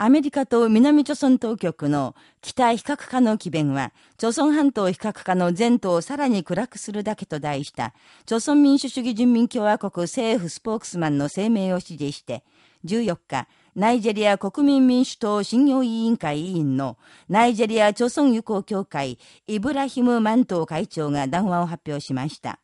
アメリカと南朝鮮当局の北非核化の機弁は、朝鮮半島非核化の前途をさらに暗くするだけと題した、朝鮮民主主義人民共和国政府スポークスマンの声明を指示して、14日、ナイジェリア国民民主党信用委員会委員のナイジェリア朝鮮友好協会イブラヒム・マント会長が談話を発表しました。